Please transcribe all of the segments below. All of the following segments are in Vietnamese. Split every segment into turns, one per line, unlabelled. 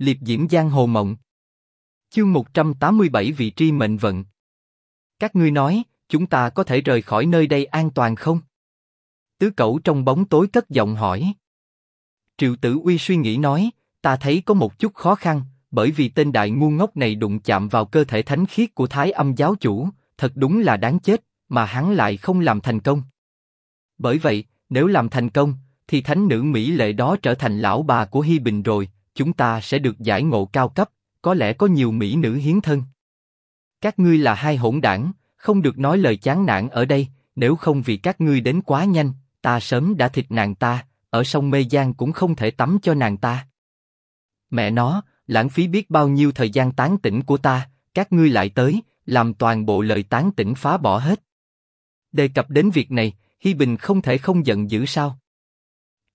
liệp diễm giang hồ mộng. Chương 187 vị tri mệnh vận. Các ngươi nói, chúng ta có thể rời khỏi nơi đây an toàn không? Tứ cẩu trong bóng tối cất giọng hỏi. Triệu Tử Uy suy nghĩ nói, ta thấy có một chút khó khăn, bởi vì tên đại ngu ngốc này đụng chạm vào cơ thể thánh khiết của Thái Âm giáo chủ, thật đúng là đáng chết, mà hắn lại không làm thành công. Bởi vậy, nếu làm thành công, thì thánh nữ mỹ lệ đó trở thành lão bà của Hi Bình rồi, chúng ta sẽ được giải ngộ cao cấp, có lẽ có nhiều mỹ nữ hiến thân. Các ngươi là hai hỗn đảng, không được nói lời chán nản ở đây, nếu không vì các ngươi đến quá nhanh, ta sớm đã thịt nàng ta, ở sông Mê Giang cũng không thể tắm cho nàng ta. Mẹ nó, lãng phí biết bao nhiêu thời gian tán tỉnh của ta, các ngươi lại tới, làm toàn bộ lời tán tỉnh phá bỏ hết. Đề cập đến việc này, Hi Bình không thể không giận dữ sao?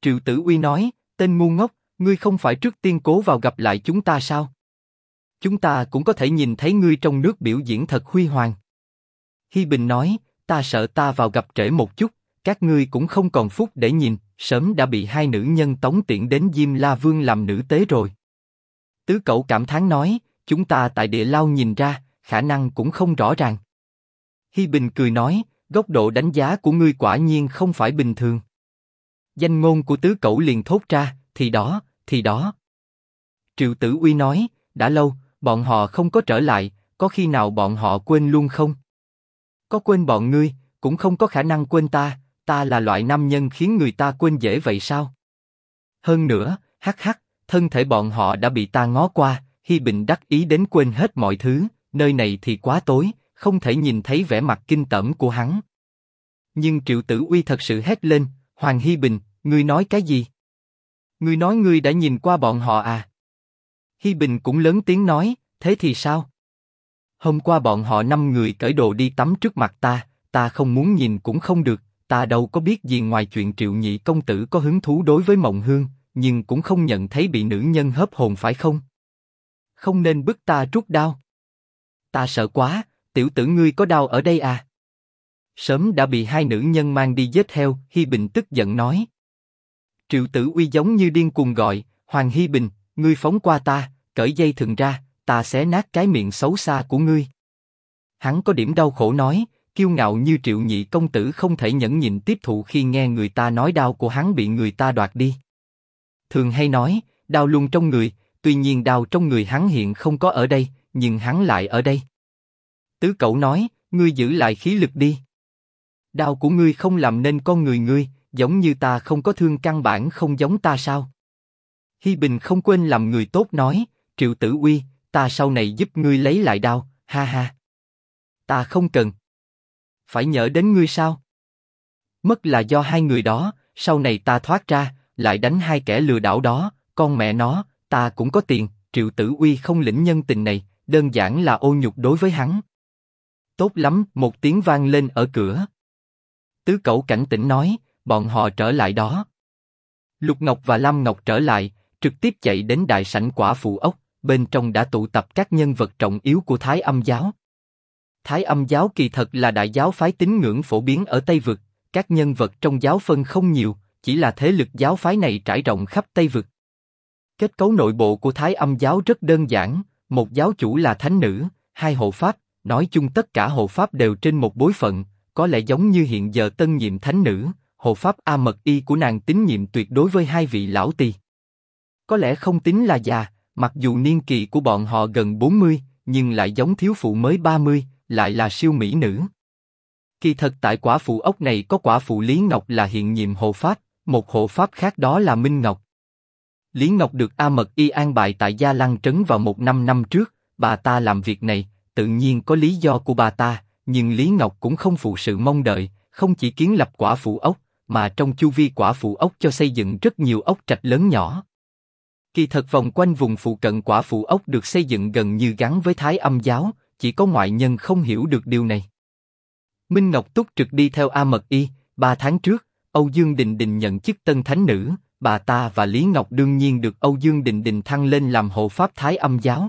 Triệu Tử Uy nói, tên ngu ngốc, ngươi không phải trước tiên cố vào gặp lại chúng ta sao? Chúng ta cũng có thể nhìn thấy ngươi trong nước biểu diễn thật huy hoàng. Hi Bình nói, ta sợ ta vào gặp trễ một chút, các ngươi cũng không còn phúc để nhìn, sớm đã bị hai nữ nhân tống tiện đến Diêm La Vương làm nữ tế rồi. Tứ cậu cảm thán nói, chúng ta tại địa lao nhìn ra, khả năng cũng không rõ ràng. Hi Bình cười nói, góc độ đánh giá của ngươi quả nhiên không phải bình thường. Danh ngôn của tứ cậu liền thốt ra, thì đó, thì đó. Triệu Tử Uy nói, đã lâu, bọn họ không có trở lại, có khi nào bọn họ quên luôn không? Có quên bọn ngươi, cũng không có khả năng quên ta, ta là loại nam nhân khiến người ta quên dễ vậy sao? Hơn nữa, hắc hắc, thân thể bọn họ đã bị ta ngó qua, Hi Bình đắc ý đến quên hết mọi thứ, nơi này thì quá tối, không thể nhìn thấy vẻ mặt kinh tởm của hắn. Nhưng Triệu Tử Uy thật sự hét lên, Hoàng Hi Bình, ngươi nói cái gì? Ngươi nói ngươi đã nhìn qua bọn họ à? Hi Bình cũng lớn tiếng nói, thế thì sao? Hôm qua bọn họ năm người cởi đồ đi tắm trước mặt ta, ta không muốn nhìn cũng không được, ta đâu có biết gì ngoài chuyện Triệu Nhị công tử có hứng thú đối với Mộng Hương, nhưng cũng không nhận thấy bị nữ nhân hấp hồn phải không? Không nên bức ta rút đau. Ta sợ quá, tiểu tử ngươi có đau ở đây à? Sớm đã bị hai nữ nhân mang đi giết heo, Hi Bình tức giận nói. Triệu Tử Uy giống như điên cuồng gọi, Hoàng Hi Bình, ngươi phóng qua ta, cởi dây thừng ra, ta sẽ nát cái miệng xấu xa của ngươi. Hắn có điểm đau khổ nói, kiêu ngạo như Triệu Nhị công tử không thể nhẫn nhịn tiếp thụ khi nghe người ta nói đau của hắn bị người ta đoạt đi. Thường hay nói, đau luôn trong người, tuy nhiên đau trong người hắn hiện không có ở đây, nhưng hắn lại ở đây. Tứ cậu nói, ngươi giữ lại khí lực đi. Đau của ngươi không làm nên con người ngươi, giống như ta không có thương căn bản không giống ta sao? Hi Bình không quên làm người tốt nói, Triệu Tử Uy, ta sau này giúp ngươi lấy lại đau, ha ha. Ta không cần. Phải nhớ đến ngươi sao? Mất là do hai người đó, sau này ta thoát ra, lại đánh hai kẻ lừa đảo đó, con mẹ nó, ta cũng có tiền, Triệu Tử Uy không lĩnh nhân tình này, đơn giản là ô nhục đối với hắn. Tốt lắm, một tiếng vang lên ở cửa. Tứ Cẩu cảnh tỉnh nói, bọn họ trở lại đó. Lục Ngọc và Lam Ngọc trở lại, trực tiếp chạy đến đại sảnh quả phụ ốc, bên trong đã tụ tập các nhân vật trọng yếu của Thái Âm giáo. Thái Âm giáo kỳ thật là đại giáo phái tín ngưỡng phổ biến ở Tây vực, các nhân vật trong giáo phân không nhiều, chỉ là thế lực giáo phái này trải rộng khắp Tây vực. Kết cấu nội bộ của Thái Âm giáo rất đơn giản, một giáo chủ là thánh nữ, hai hộ pháp, nói chung tất cả hộ pháp đều trên một bối phận, có lẽ giống như hiện giờ tân nhiệm thánh nữ, hộ pháp A Mật Y của nàng tín nhiệm tuyệt đối với hai vị lão tỳ. Có lẽ không tính là già, mặc dù niên kỳ của bọn họ gần 40, nhưng lại giống thiếu phụ mới 30, lại là siêu mỹ nữ. Kỳ thật tại quả phụ ốc này có quả phụ Lý Ngọc là hiện nhiệm hộ pháp, một hộ pháp khác đó là Minh Ngọc. Lý Ngọc được A Mật Y an bài tại Gia Lăng Trấn vào một năm năm trước, bà ta làm việc này, tự nhiên có lý do của bà ta, nhưng Lý Ngọc cũng không phụ sự mong đợi, không chỉ kiến lập quả phụ ốc, mà trong chu vi quả phụ ốc cho xây dựng rất nhiều ốc trạch lớn nhỏ. Kỳ thật vòng quanh vùng phụ cận quả phụ ốc được xây dựng gần như gắn với Thái Âm giáo, chỉ có ngoại nhân không hiểu được điều này. Minh Ngọc túc trực đi theo A Mật Y, ba tháng trước, Âu Dương Đình Đình nhận chức tân thánh nữ, bà ta và Lý Ngọc đương nhiên được Âu Dương Đình Đình thăng lên làm hộ pháp Thái Âm giáo.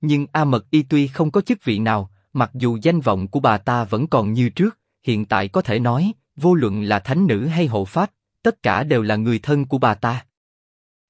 Nhưng A Mật Y tuy không có chức vị nào, mặc dù danh vọng của bà ta vẫn còn như trước, hiện tại có thể nói, vô luận là thánh nữ hay hộ pháp, tất cả đều là người thân của bà ta.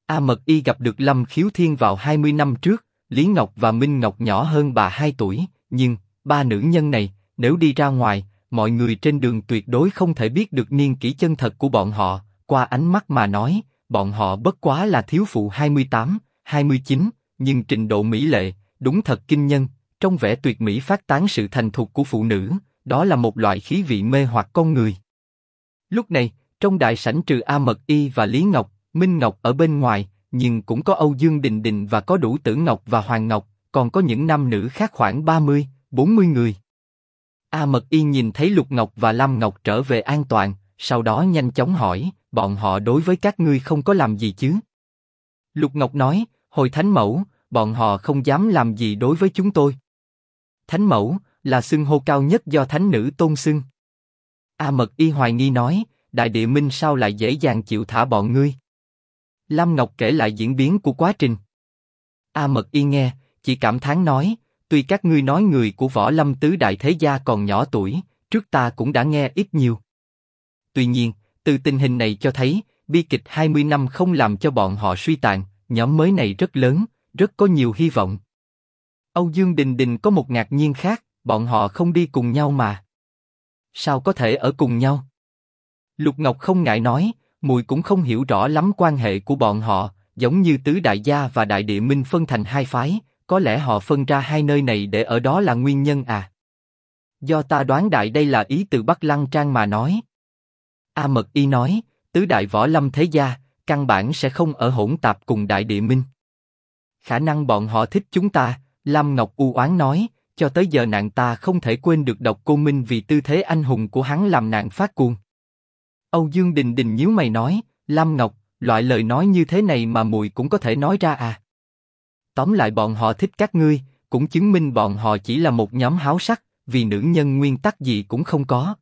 A Mật Y gặp được Lâm Khiếu Thiên vào 20 năm trước, Lý Ngọc và Minh Ngọc nhỏ hơn bà 2 tuổi, nhưng, ba nữ nhân này, nếu đi ra ngoài, mọi người trên đường tuyệt đối không thể biết được niên kỷ chân thật của bọn họ, qua ánh mắt mà nói, bọn họ bất quá là thiếu phụ 28, 29, nhưng trình độ mỹ lệ, đúng thật kinh nhân, trong vẻ tuyệt mỹ phát tán sự thành thục của phụ nữ, đó là một loại khí vị mê hoặc con người. Lúc này, trong đại sảnh trừ A Mật Y và Lý Ngọc, Minh Ngọc ở bên ngoài, nhưng cũng có Âu Dương Đình Đình và có đủ Tử Ngọc và Hoàng Ngọc, còn có những nam nữ khác khoảng 30, 40 người. A Mật Y nhìn thấy Lục Ngọc và Lam Ngọc trở về an toàn, sau đó nhanh chóng hỏi, bọn họ đối với các ngươi không có làm gì chứ? Lục Ngọc nói, hồi Thánh Mẫu, bọn họ không dám làm gì đối với chúng tôi. Thánh Mẫu là xưng hô cao nhất do thánh nữ tôn xưng. A Mật Y hoài nghi nói, Đại Địa Minh sao lại dễ dàng chịu thả bọn ngươi? Lam Ngọc kể lại diễn biến của quá trình. A Mật Y nghe, chỉ cảm thán nói, tuy các ngươi nói người của võ lâm tứ đại thế gia còn nhỏ tuổi, trước ta cũng đã nghe ít nhiều. Tuy nhiên, từ tình hình này cho thấy, bi kịch 20 năm không làm cho bọn họ suy tàn, nhóm mới này rất lớn, rất có nhiều hy vọng. Âu Dương Đình Đình có một ngạc nhiên khác, bọn họ không đi cùng nhau mà. Sao có thể ở cùng nhau? Lục Ngọc không ngại nói, mùi cũng không hiểu rõ lắm quan hệ của bọn họ, giống như tứ đại gia và đại địa minh phân thành hai phái, có lẽ họ phân ra hai nơi này để ở đó là nguyên nhân à? Do ta đoán đại đây là ý từ Bắc Lăng Trang mà nói. A Mật Y nói, tứ đại võ lâm thế gia, căn bản sẽ không ở hỗn tạp cùng đại địa minh. Khả năng bọn họ thích chúng ta, Lam Ngọc u oán nói, cho tới giờ nạn ta không thể quên được độc cô Minh vì tư thế anh hùng của hắn làm nạn phát cuồng. Âu Dương Đình Đình nhíu mày nói, Lam Ngọc, loại lời nói như thế này mà mùi cũng có thể nói ra à? Tóm lại bọn họ thích các ngươi, cũng chứng minh bọn họ chỉ là một nhóm háo sắc, vì nữ nhân nguyên tắc gì cũng không có.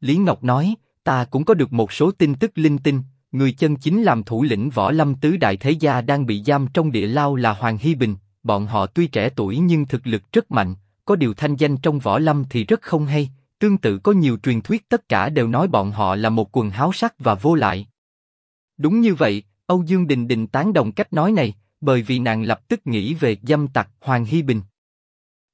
Lý Ngọc nói, ta cũng có được một số tin tức linh tinh, người chân chính làm thủ lĩnh võ lâm tứ đại thế gia đang bị giam trong địa lao là Hoàng Hy Bình. Bọn họ tuy trẻ tuổi nhưng thực lực rất mạnh, có điều thanh danh trong võ lâm thì rất không hay. Tương tự có nhiều truyền thuyết tất cả đều nói bọn họ là một quần háo sắc và vô lại. Đúng như vậy, Âu Dương Đình Đình tán đồng cách nói này, bởi vì nàng lập tức nghĩ về dâm tặc Hoàng Hy Bình.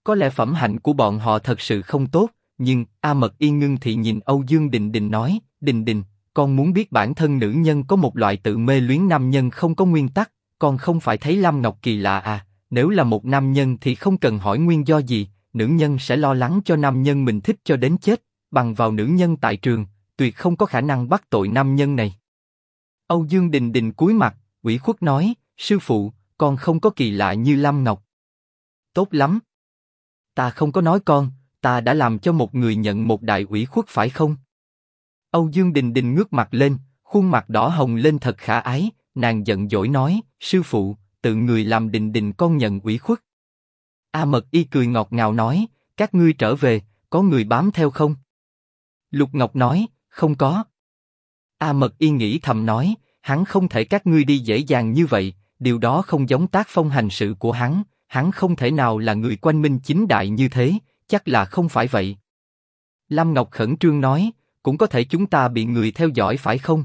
Có lẽ phẩm hạnh của bọn họ thật sự không tốt, nhưng A Mật Y ngưng thì nhìn Âu Dương Đình Đình nói, Đình Đình, con muốn biết bản thân nữ nhân có một loại tự mê luyến nam nhân không có nguyên tắc, con không phải thấy Lam Ngọc Kỳ lạ à? Nếu là một nam nhân thì không cần hỏi nguyên do gì, nữ nhân sẽ lo lắng cho nam nhân mình thích cho đến chết, bằng vào nữ nhân tại trường, tuyệt không có khả năng bắt tội nam nhân này. Âu Dương Đình Đình cúi mặt, ủy khuất nói, sư phụ, con không có kỳ lạ như Lam Ngọc. Tốt lắm. Ta không có nói con, ta đã làm cho một người nhận một đại ủy khuất phải không? Âu Dương Đình Đình ngước mặt lên, khuôn mặt đỏ hồng lên thật khả ái, nàng giận dỗi nói, sư phụ, tự người làm Đình Đình con nhận ủy khuất. A Mật Y cười ngọt ngào nói, các ngươi trở về, có người bám theo không? Lục Ngọc nói, không có. A Mật Y nghĩ thầm nói, hắn không thể các ngươi đi dễ dàng như vậy, điều đó không giống tác phong hành sự của hắn, hắn không thể nào là người quanh minh chính đại như thế, chắc là không phải vậy. Lâm Ngọc khẩn trương nói, cũng có thể chúng ta bị người theo dõi phải không?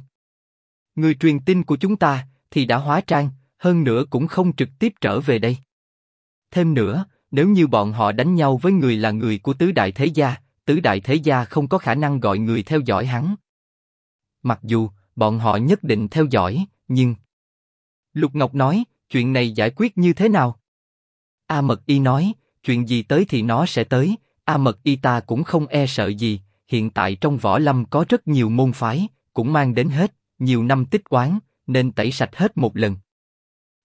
Người truyền tin của chúng ta thì đã hóa trang, hơn nữa cũng không trực tiếp trở về đây. Thêm nữa, nếu như bọn họ đánh nhau với người là người của tứ đại thế gia, tứ đại thế gia không có khả năng gọi người theo dõi hắn. Mặc dù bọn họ nhất định theo dõi, nhưng Lục Ngọc nói, chuyện này giải quyết như thế nào? A Mật Y nói, chuyện gì tới thì nó sẽ tới. A Mật Y ta cũng không e sợ gì. Hiện tại trong võ lâm có rất nhiều môn phái, cũng mang đến hết nhiều năm tích quán, nên tẩy sạch hết một lần.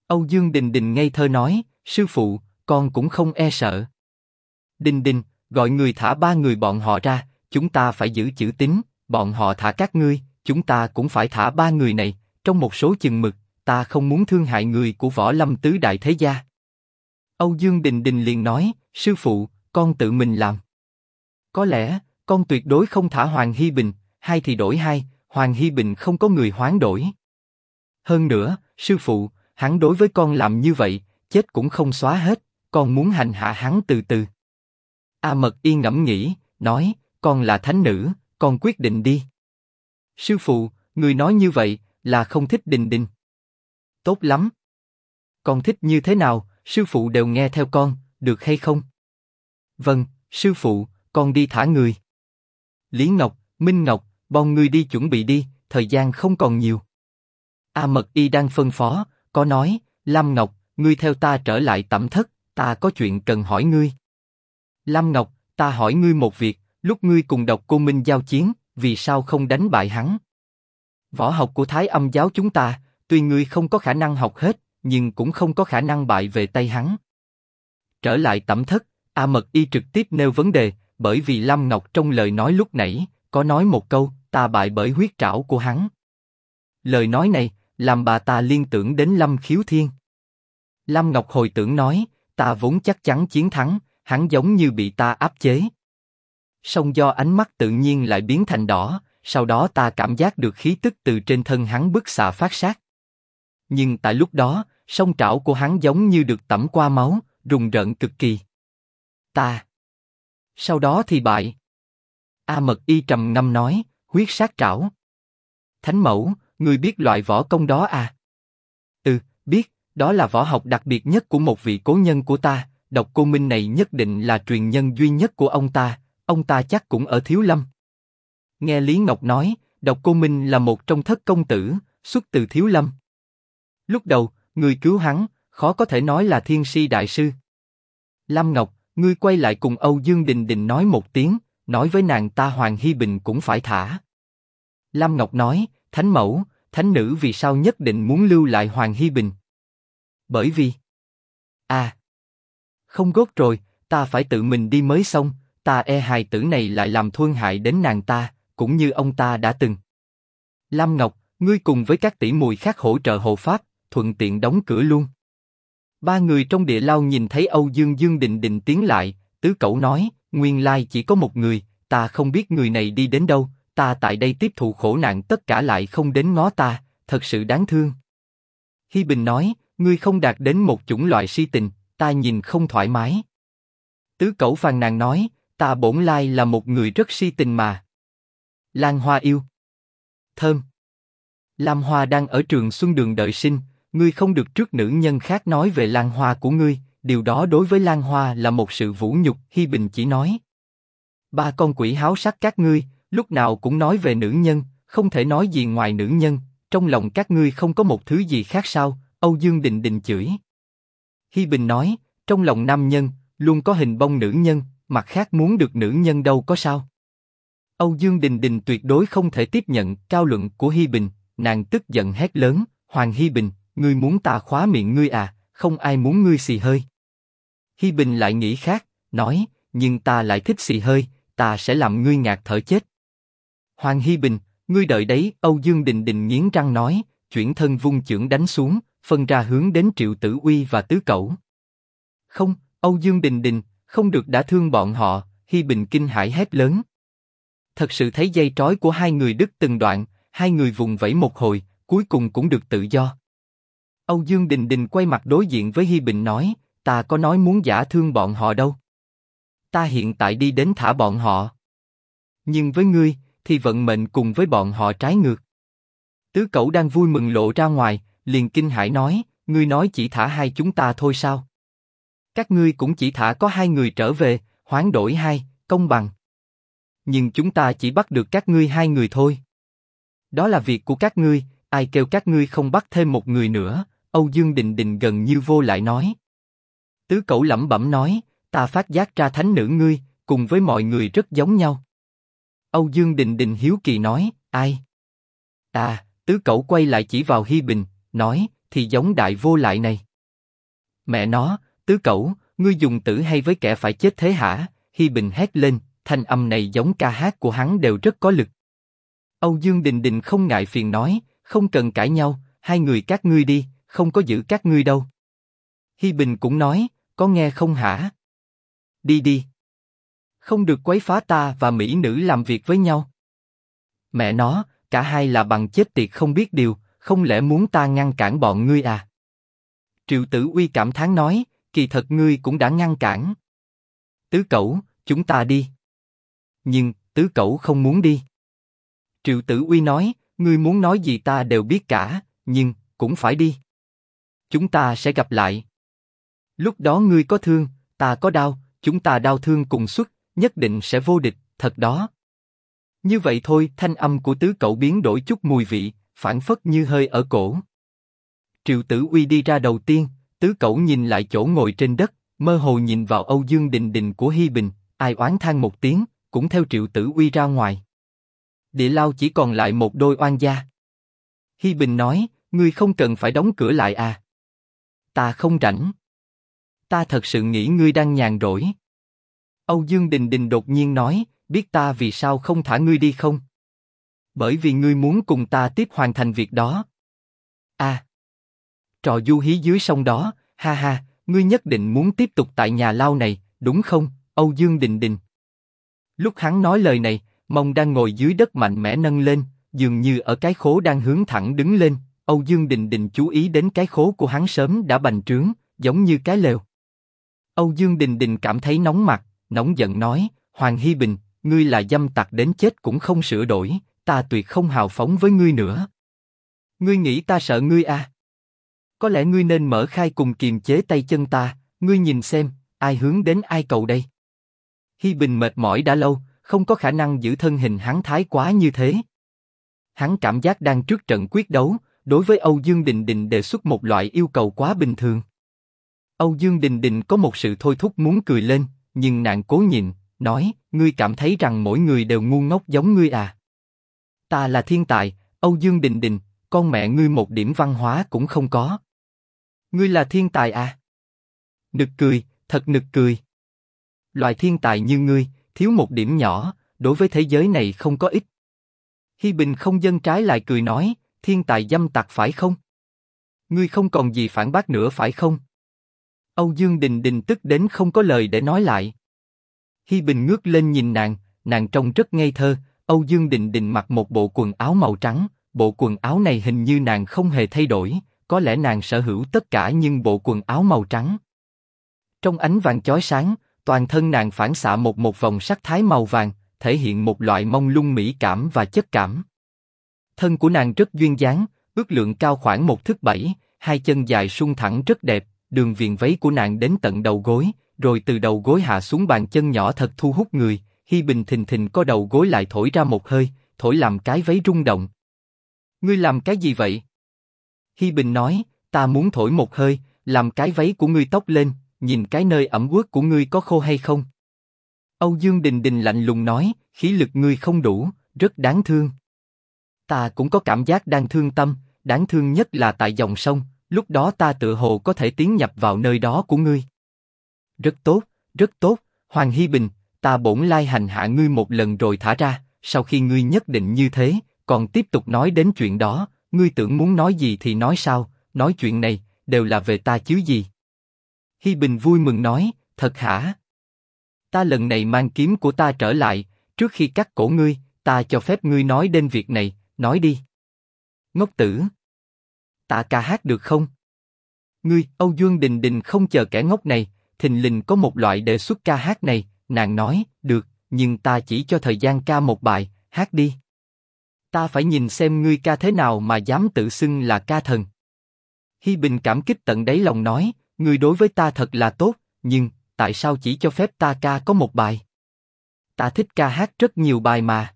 Âu Dương Đình Đình ngây thơ nói, sư phụ, con cũng không e sợ. Đình Đình, gọi người thả ba người bọn họ ra, chúng ta phải giữ chữ tín, bọn họ thả các ngươi, chúng ta cũng phải thả ba người này, trong một số chừng mực, ta không muốn thương hại người của võ lâm tứ đại thế gia. Âu Dương Đình Đình liền nói, sư phụ, con tự mình làm. Có lẽ, con tuyệt đối không thả Hoàng Hy Bình, hai thì đổi hai, Hoàng Hy Bình không có người hoán đổi. Hơn nữa, sư phụ, hắn đối với con làm như vậy, chết cũng không xóa hết, con muốn hành hạ hắn từ từ. A Mật Y ngẫm nghĩ, nói, con là thánh nữ, con quyết định đi. Sư phụ, người nói như vậy là không thích Đình Đình. tốt lắm. Con thích như thế nào, sư phụ đều nghe theo con, được hay không? Vâng, sư phụ, con đi thả người. Lý Ngọc, Minh Ngọc, bọn ngươi đi chuẩn bị đi, thời gian không còn nhiều. A Mật Y đang phân phó, có nói, Lam Ngọc, ngươi theo ta trở lại tẩm thất, ta có chuyện cần hỏi ngươi. Lam Ngọc, ta hỏi ngươi một việc, lúc ngươi cùng độc cô Minh giao chiến, vì sao không đánh bại hắn? Võ học của Thái Âm giáo chúng ta, tuy ngươi không có khả năng học hết, nhưng cũng không có khả năng bại về tay hắn. Trở lại tẩm thất, A Mật Y trực tiếp nêu vấn đề, bởi vì Lam Ngọc trong lời nói lúc nãy có nói một câu, ta bại bởi huyết trảo của hắn. Lời nói này làm bà ta liên tưởng đến Lâm Khiếu Thiên. Lâm Ngọc hồi tưởng nói, ta vốn chắc chắn chiến thắng, hắn giống như bị ta áp chế. Song do ánh mắt tự nhiên lại biến thành đỏ, sau đó ta cảm giác được khí tức từ trên thân hắn bức xạ phát sát. Nhưng tại lúc đó, song trảo của hắn giống như được tẩm qua máu, rùng rợn cực kỳ. Ta. Sau đó thì bại. A Mật Y trầm ngâm nói, huyết sát trảo. Thánh mẫu, ngươi biết loại võ công đó à? Ừ, biết, đó là võ học đặc biệt nhất của một vị cố nhân của ta. Độc Cô Minh này nhất định là truyền nhân duy nhất của ông ta, ông ta chắc cũng ở Thiếu Lâm. Nghe Lý Ngọc nói, Độc Cô Minh là một trong thất công tử, xuất từ Thiếu Lâm. Lúc đầu, người cứu hắn, khó có thể nói là thiên si đại sư. Lâm Ngọc, ngươi quay lại cùng Âu Dương Đình Đình nói một tiếng, nói với nàng ta Hoàng Hy Bình cũng phải thả. Lâm Ngọc nói, Thánh Mẫu, Thánh Nữ vì sao nhất định muốn lưu lại Hoàng Hy Bình? Bởi vì... À... Không gốt rồi, ta phải tự mình đi mới xong, ta e hài tử này lại làm thương hại đến nàng ta, cũng như ông ta đã từng. Lam Ngọc, ngươi cùng với các tỷ mùi khác hỗ trợ hộ pháp, thuận tiện đóng cửa luôn. Ba người trong địa lao nhìn thấy Âu Dương Dương Định Định tiến lại, tứ cậu nói, nguyên lai chỉ có một người, ta không biết người này đi đến đâu, ta tại đây tiếp thụ khổ nạn tất cả lại không đến ngó ta, thật sự đáng thương. Hi Bình nói, ngươi không đạt đến một chủng loại si tình, ta nhìn không thoải mái. Tứ cẩu phàn nàn nói, ta bổn lai là một người rất si tình mà. Lan Hoa yêu. Thơm. Lam Hoa đang ở trường Xuân Đường đợi sinh, ngươi không được trước nữ nhân khác nói về Lan Hoa của ngươi, điều đó đối với Lan Hoa là một sự vũ nhục. Hi Bình chỉ nói. Ba con quỷ háo sắc các ngươi, lúc nào cũng nói về nữ nhân, không thể nói gì ngoài nữ nhân. Trong lòng các ngươi không có một thứ gì khác sao? Âu Dương Định Định chửi. Hi Bình nói, trong lòng nam nhân luôn có hình bông nữ nhân, mặt khác muốn được nữ nhân đâu có sao? Âu Dương Đình Đình tuyệt đối không thể tiếp nhận cao luận của Hi Bình, nàng tức giận hét lớn, Hoàng Hi Bình, ngươi muốn ta khóa miệng ngươi à? Không ai muốn ngươi xì hơi. Hi Bình lại nghĩ khác, nói, nhưng ta lại thích xì hơi, ta sẽ làm ngươi ngạt thở chết. Hoàng Hi Bình, ngươi đợi đấy. Âu Dương Đình Đình nghiến răng nói, chuyển thân vung chưởng đánh xuống, phân ra hướng đến Triệu Tử Uy và Tứ Cẩu. Không, Âu Dương Đình Đình, không được đã thương bọn họ. Hi Bình kinh hãi hét lớn. Thật sự thấy dây trói của hai người đứt từng đoạn, hai người vùng vẫy một hồi, cuối cùng cũng được tự do. Âu Dương Đình Đình quay mặt đối diện với Hi Bình nói, ta có nói muốn giả thương bọn họ đâu. Ta hiện tại đi đến thả bọn họ. Nhưng với ngươi, thì vận mệnh cùng với bọn họ trái ngược. Tứ Cẩu đang vui mừng lộ ra ngoài, liền kinh hãi nói, ngươi nói chỉ thả hai chúng ta thôi sao? Các ngươi cũng chỉ thả có hai người trở về, hoán đổi hai, công bằng. Nhưng chúng ta chỉ bắt được các ngươi hai người thôi. Đó là việc của các ngươi, ai kêu các ngươi không bắt thêm một người nữa? Âu Dương Đình Đình gần như vô lại nói. Tứ Cẩu lẩm bẩm nói, ta phát giác ra thánh nữ ngươi, cùng với mọi người rất giống nhau. Âu Dương Đình Đình hiếu kỳ nói, ai? À, tứ cậu quay lại chỉ vào Hi Bình, nói, thì giống đại vô lại này. Mẹ nó, tứ cậu, ngươi dùng tử hay với kẻ phải chết thế hả? Hi Bình hét lên, thanh âm này giống ca hát của hắn đều rất có lực. Âu Dương Đình Đình không ngại phiền nói, không cần cãi nhau, hai người các ngươi đi, không có giữ các ngươi đâu. Hi Bình cũng nói, có nghe không hả? Đi đi. Không được quấy phá ta và mỹ nữ làm việc với nhau. Mẹ nó, cả hai là bằng chết tiệt không biết điều, không lẽ muốn ta ngăn cản bọn ngươi à? Triệu Tử Uy cảm thán nói, kỳ thật ngươi cũng đã ngăn cản. Tứ Cẩu, chúng ta đi. Nhưng Tứ Cẩu không muốn đi. Triệu Tử Uy nói, ngươi muốn nói gì ta đều biết cả, nhưng cũng phải đi. Chúng ta sẽ gặp lại. Lúc đó ngươi có thương, ta có đau, chúng ta đau thương cùng xuất, nhất định sẽ vô địch, thật đó. Như vậy thôi, thanh âm của tứ cậu biến đổi chút mùi vị, phản phất như hơi ở cổ. Triệu Tử Uy đi ra đầu tiên, tứ cậu nhìn lại chỗ ngồi trên đất, mơ hồ nhìn vào Âu Dương Đình Đình của Hi Bình, ai oán than một tiếng, cũng theo Triệu Tử Uy ra ngoài. Địa lao chỉ còn lại một đôi oan gia. Hi Bình nói, ngươi không cần phải đóng cửa lại à? Ta không rảnh. Ta thật sự nghĩ ngươi đang nhàn rỗi. Âu Dương Đình Đình đột nhiên nói, biết ta vì sao không thả ngươi đi không? Bởi vì ngươi muốn cùng ta tiếp hoàn thành việc đó. À, trò du hí dưới sông đó, ha ha, ngươi nhất định muốn tiếp tục tại nhà lao này, đúng không, Âu Dương Đình Đình? Lúc hắn nói lời này, mông đang ngồi dưới đất mạnh mẽ nâng lên, dường như ở cái khố đang hướng thẳng đứng lên. Âu Dương Đình Đình chú ý đến cái khố của hắn sớm đã bành trướng, giống như cái lều. Âu Dương Đình Đình cảm thấy nóng mặt, nóng giận nói, Hoàng Hy Bình, ngươi là dâm tặc đến chết cũng không sửa đổi, ta tuyệt không hào phóng với ngươi nữa. Ngươi nghĩ ta sợ ngươi à? Có lẽ ngươi nên mở khai cùng kiềm chế tay chân ta, ngươi nhìn xem, ai hướng đến ai cầu đây. Hi Bình mệt mỏi đã lâu, không có khả năng giữ thân hình hắn thái quá như thế. Hắn cảm giác đang trước trận quyết đấu, đối với Âu Dương Đình Đình đề xuất một loại yêu cầu quá bình thường. Âu Dương Đình Đình có một sự thôi thúc muốn cười lên, nhưng nàng cố nhìn nói, ngươi cảm thấy rằng mỗi người đều ngu ngốc giống ngươi à? Ta là thiên tài, Âu Dương Đình Đình, con mẹ ngươi một điểm văn hóa cũng không có. Ngươi là thiên tài à? Nực cười, thật nực cười. Loại thiên tài như ngươi, thiếu một điểm nhỏ, đối với thế giới này không có ích. Hi Bình không dân trái lại cười nói, thiên tài dâm tặc phải không? Ngươi không còn gì phản bác nữa phải không? Âu Dương Đình Đình tức đến không có lời để nói lại. Hi Bình ngước lên nhìn nàng, nàng trông rất ngây thơ. Âu Dương Đình Đình mặc một bộ quần áo màu trắng, bộ quần áo này hình như nàng không hề thay đổi, có lẽ nàng sở hữu tất cả nhưng bộ quần áo màu trắng. Trong ánh vàng chói sáng, toàn thân nàng phản xạ một một vòng sắc thái màu vàng, thể hiện một loại mông lung mỹ cảm và chất cảm. Thân của nàng rất duyên dáng, ước lượng cao khoảng một thước bảy, hai chân dài sung thẳng rất đẹp, đường viền váy của nàng đến tận đầu gối, rồi từ đầu gối hạ xuống bàn chân nhỏ thật thu hút người. Hi Bình thình thình co đầu gối lại thổi ra một hơi, thổi làm cái váy rung động. Ngươi làm cái gì vậy? Hi Bình nói, ta muốn thổi một hơi, làm cái váy của ngươi tóc lên, nhìn cái nơi ẩm ướt của ngươi có khô hay không. Âu Dương Đình Đình lạnh lùng nói, khí lực ngươi không đủ, rất đáng thương. Ta cũng có cảm giác đang thương tâm, đáng thương nhất là tại dòng sông, lúc đó ta tự hồ có thể tiến nhập vào nơi đó của ngươi. Rất tốt, rất tốt, Hoàng Hy Bình, ta bổn lai hành hạ ngươi một lần rồi thả ra, sau khi ngươi nhất định như thế, còn tiếp tục nói đến chuyện đó, ngươi tưởng muốn nói gì thì nói sao, nói chuyện này, đều là về ta chứ gì. Hi Bình vui mừng nói, thật hả? Ta lần này mang kiếm của ta trở lại, trước khi cắt cổ ngươi, ta cho phép ngươi nói đến việc này, nói đi. Ngốc tử. Ta ca hát được không? Ngươi, Âu Dương Đình Đình không chờ kẻ ngốc này, thình lình có một loại đề xuất ca hát này, nàng nói, được, nhưng ta chỉ cho thời gian ca một bài, hát đi. Ta phải nhìn xem ngươi ca thế nào mà dám tự xưng là ca thần. Hi Bình cảm kích tận đáy lòng nói, ngươi đối với ta thật là tốt, nhưng tại sao chỉ cho phép ta ca có một bài? Ta thích ca hát rất nhiều bài mà.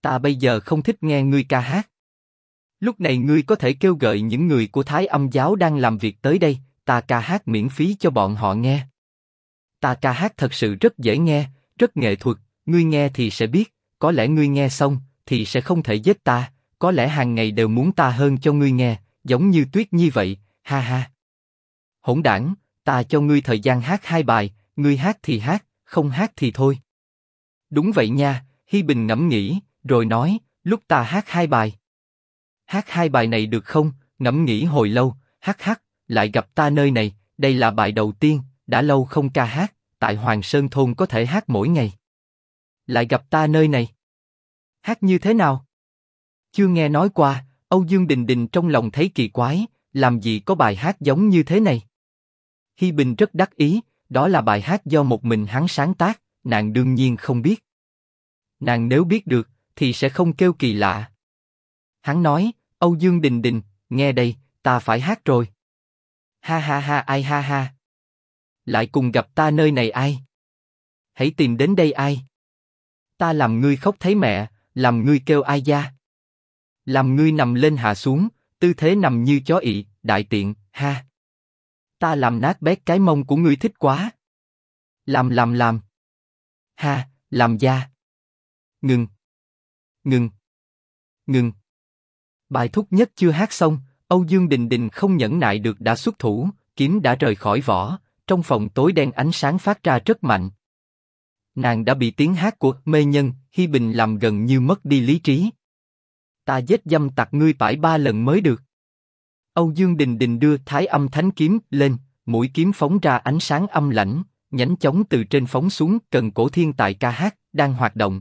Ta bây giờ không thích nghe ngươi ca hát. Lúc này ngươi có thể kêu gợi những người của Thái Âm giáo đang làm việc tới đây, ta ca hát miễn phí cho bọn họ nghe. Ta ca hát thật sự rất dễ nghe, rất nghệ thuật, ngươi nghe thì sẽ biết, có lẽ ngươi nghe xong thì sẽ không thể giết ta, có lẽ hàng ngày đều muốn ta hơn cho ngươi nghe, giống như Tuyết Nhi vậy, ha ha. Hỗn đảng, ta cho ngươi thời gian hát hai bài, ngươi hát thì hát, không hát thì thôi. Đúng vậy nha, Hi Bình ngẫm nghĩ, rồi nói, lúc ta hát hai bài. Hát hai bài này được không? Ngẫm nghĩ hồi lâu, hát hát, lại gặp ta nơi này, đây là bài đầu tiên, đã lâu không ca hát, tại Hoàng Sơn thôn có thể hát mỗi ngày. Lại gặp ta nơi này. Hát như thế nào? Chưa nghe nói qua, Âu Dương Đình Đình trong lòng thấy kỳ quái, làm gì có bài hát giống như thế này? Hi Bình rất đắc ý, đó là bài hát do một mình hắn sáng tác, nàng đương nhiên không biết. Nàng nếu biết được, thì sẽ không kêu kỳ lạ. Hắn nói, Âu Dương Đình Đình, nghe đây, ta phải hát rồi. Ha ha ha ai ha ha. Lại cùng gặp ta nơi này ai? Hãy tìm đến đây ai? Ta làm ngươi khóc thấy mẹ, làm ngươi kêu ai da Làm ngươi nằm lên hạ xuống, tư thế nằm như chó ị, đại tiện, ha. Ta làm nát bét cái mông của ngươi thích quá. Làm làm làm. Ha, làm da Ngừng. Ngừng. Ngừng. Bài thúc nhất chưa hát xong, Âu Dương Đình Đình không nhẫn nại được đã xuất thủ, kiếm đã rời khỏi vỏ, trong phòng tối đen ánh sáng phát ra rất mạnh. Nàng đã bị tiếng hát của mê nhân, Hi Bình làm gần như mất đi lý trí. Ta giết dâm tặc ngươi phải ba lần mới được. Âu Dương Đình Đình đưa Thái Âm Thánh kiếm lên, mũi kiếm phóng ra ánh sáng âm lãnh, nhánh chóng từ trên phóng xuống, cần cổ thiên tại ca hát đang hoạt động.